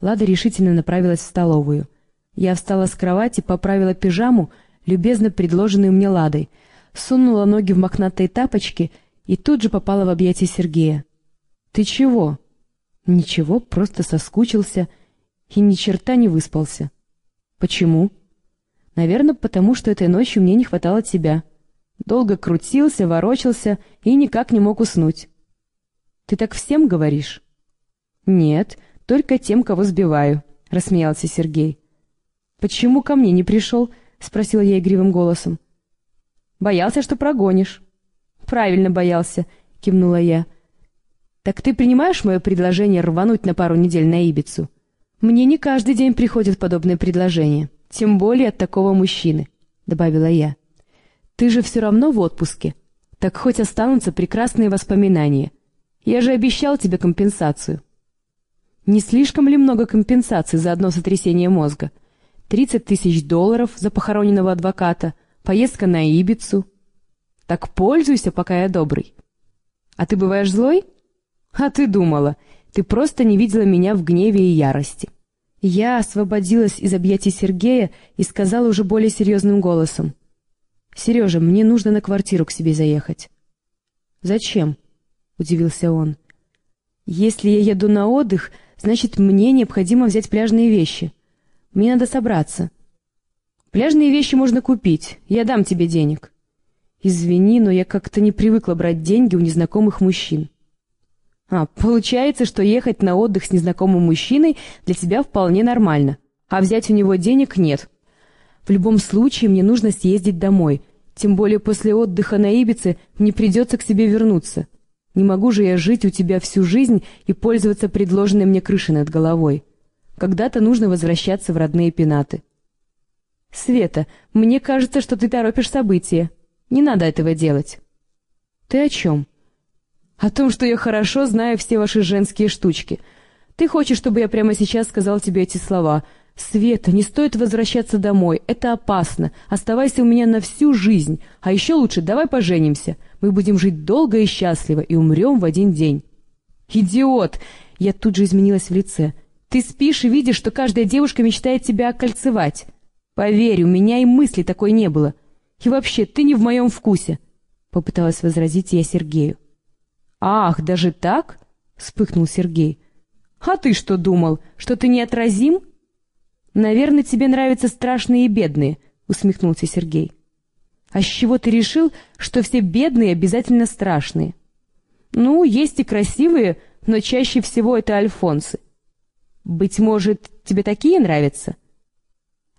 Лада решительно направилась в столовую. Я встала с кровати, поправила пижаму, любезно предложенную мне Ладой, сунула ноги в мохнатые тапочки и тут же попала в объятия Сергея. «Ты чего?» «Ничего, просто соскучился и ни черта не выспался». «Почему?» «Наверное, потому что этой ночью мне не хватало тебя. Долго крутился, ворочался и никак не мог уснуть». «Ты так всем говоришь?» «Нет, только тем, кого сбиваю», — рассмеялся Сергей. «Почему ко мне не пришел?» — спросила я игривым голосом. «Боялся, что прогонишь». «Правильно боялся», — кивнула я. «Так ты принимаешь мое предложение рвануть на пару недель на Ибицу?» «Мне не каждый день приходят подобные предложения, тем более от такого мужчины», — добавила я. «Ты же все равно в отпуске, так хоть останутся прекрасные воспоминания. Я же обещал тебе компенсацию». Не слишком ли много компенсаций за одно сотрясение мозга? 30 тысяч долларов за похороненного адвоката, поездка на Ибицу. Так пользуйся, пока я добрый. А ты бываешь злой? А ты думала, ты просто не видела меня в гневе и ярости. Я освободилась из объятий Сергея и сказала уже более серьезным голосом. «Сережа, мне нужно на квартиру к себе заехать». «Зачем?» — удивился он. «Если я еду на отдых, Значит, мне необходимо взять пляжные вещи. Мне надо собраться. Пляжные вещи можно купить. Я дам тебе денег. Извини, но я как-то не привыкла брать деньги у незнакомых мужчин. А, получается, что ехать на отдых с незнакомым мужчиной для тебя вполне нормально, а взять у него денег нет. В любом случае мне нужно съездить домой, тем более после отдыха на Ибице мне придется к себе вернуться. Не могу же я жить у тебя всю жизнь и пользоваться предложенной мне крышей над головой. Когда-то нужно возвращаться в родные пенаты. Света, мне кажется, что ты торопишь события. Не надо этого делать. Ты о чем? О том, что я хорошо знаю все ваши женские штучки. Ты хочешь, чтобы я прямо сейчас сказал тебе эти слова — «Света, не стоит возвращаться домой, это опасно. Оставайся у меня на всю жизнь. А еще лучше давай поженимся. Мы будем жить долго и счастливо и умрем в один день». «Идиот!» Я тут же изменилась в лице. «Ты спишь и видишь, что каждая девушка мечтает тебя окольцевать. Поверь, у меня и мысли такой не было. И вообще, ты не в моем вкусе!» Попыталась возразить я Сергею. «Ах, даже так?» — вспыхнул Сергей. «А ты что думал, что ты неотразим?» «Наверное, тебе нравятся страшные и бедные», — усмехнулся Сергей. «А с чего ты решил, что все бедные обязательно страшные?» «Ну, есть и красивые, но чаще всего это альфонсы. Быть может, тебе такие нравятся?»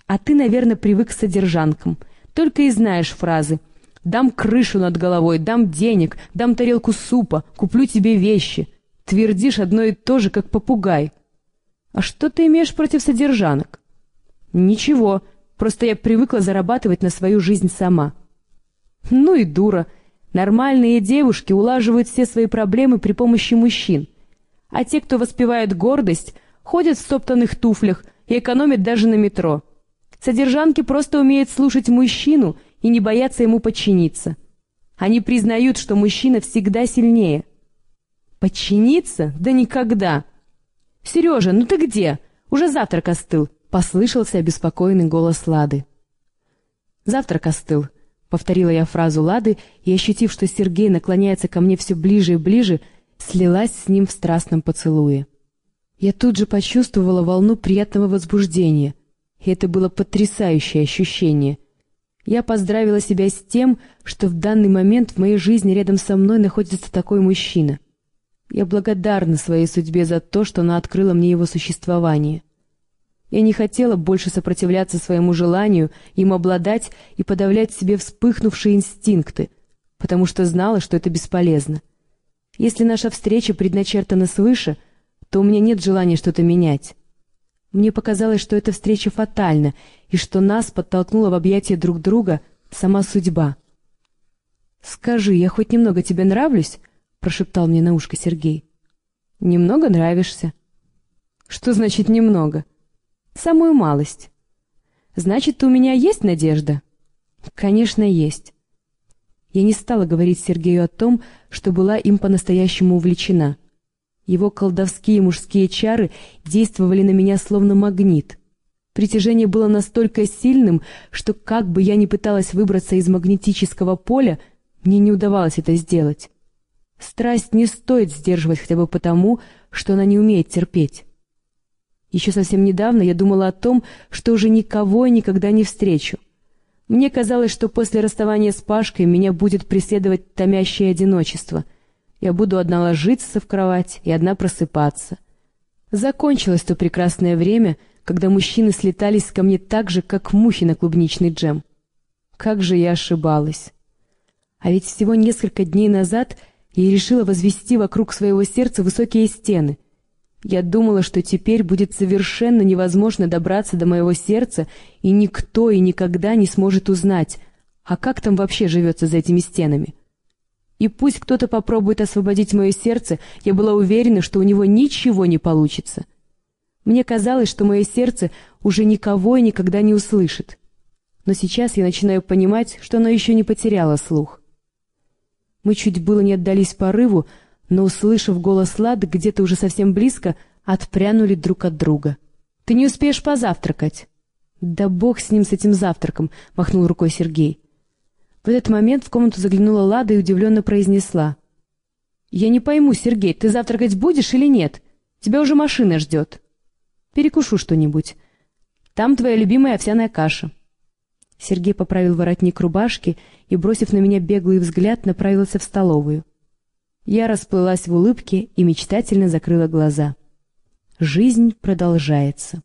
«А ты, наверное, привык к содержанкам, только и знаешь фразы «дам крышу над головой», «дам денег», «дам тарелку супа», «куплю тебе вещи». Твердишь одно и то же, как попугай. А что ты имеешь против содержанок? «Ничего, просто я привыкла зарабатывать на свою жизнь сама». «Ну и дура. Нормальные девушки улаживают все свои проблемы при помощи мужчин. А те, кто воспевает гордость, ходят в стоптанных туфлях и экономят даже на метро. Содержанки просто умеют слушать мужчину и не боятся ему подчиниться. Они признают, что мужчина всегда сильнее». «Подчиниться? Да никогда!» «Сережа, ну ты где? Уже завтрак остыл. Послышался обеспокоенный голос Лады. «Завтрак остыл», — повторила я фразу Лады и, ощутив, что Сергей наклоняется ко мне все ближе и ближе, слилась с ним в страстном поцелуе. Я тут же почувствовала волну приятного возбуждения, и это было потрясающее ощущение. Я поздравила себя с тем, что в данный момент в моей жизни рядом со мной находится такой мужчина. Я благодарна своей судьбе за то, что она открыла мне его существование. Я не хотела больше сопротивляться своему желанию им обладать и подавлять в себе вспыхнувшие инстинкты, потому что знала, что это бесполезно. Если наша встреча предначертана свыше, то у меня нет желания что-то менять. Мне показалось, что эта встреча фатальна, и что нас подтолкнула в объятия друг друга сама судьба. «Скажи, я хоть немного тебе нравлюсь?» — прошептал мне на ушко Сергей. «Немного нравишься». «Что значит «немного»?» Самую малость. Значит, у меня есть надежда? Конечно, есть. Я не стала говорить Сергею о том, что была им по-настоящему увлечена. Его колдовские мужские чары действовали на меня словно магнит. Притяжение было настолько сильным, что как бы я ни пыталась выбраться из магнетического поля, мне не удавалось это сделать. Страсть не стоит сдерживать хотя бы потому, что она не умеет терпеть. Еще совсем недавно я думала о том, что уже никого никогда не встречу. Мне казалось, что после расставания с Пашкой меня будет преследовать томящее одиночество. Я буду одна ложиться в кровать и одна просыпаться. Закончилось то прекрасное время, когда мужчины слетались ко мне так же, как мухи на клубничный джем. Как же я ошибалась. А ведь всего несколько дней назад я решила возвести вокруг своего сердца высокие стены — я думала, что теперь будет совершенно невозможно добраться до моего сердца, и никто и никогда не сможет узнать, а как там вообще живется за этими стенами. И пусть кто-то попробует освободить мое сердце, я была уверена, что у него ничего не получится. Мне казалось, что мое сердце уже никого и никогда не услышит. Но сейчас я начинаю понимать, что оно еще не потеряло слух. Мы чуть было не отдались порыву, но, услышав голос Лады где-то уже совсем близко, отпрянули друг от друга. «Ты не успеешь позавтракать!» «Да бог с ним, с этим завтраком!» — махнул рукой Сергей. В этот момент в комнату заглянула Лада и удивленно произнесла. «Я не пойму, Сергей, ты завтракать будешь или нет? Тебя уже машина ждет. Перекушу что-нибудь. Там твоя любимая овсяная каша». Сергей поправил воротник рубашки и, бросив на меня беглый взгляд, направился в столовую. Я расплылась в улыбке и мечтательно закрыла глаза. Жизнь продолжается.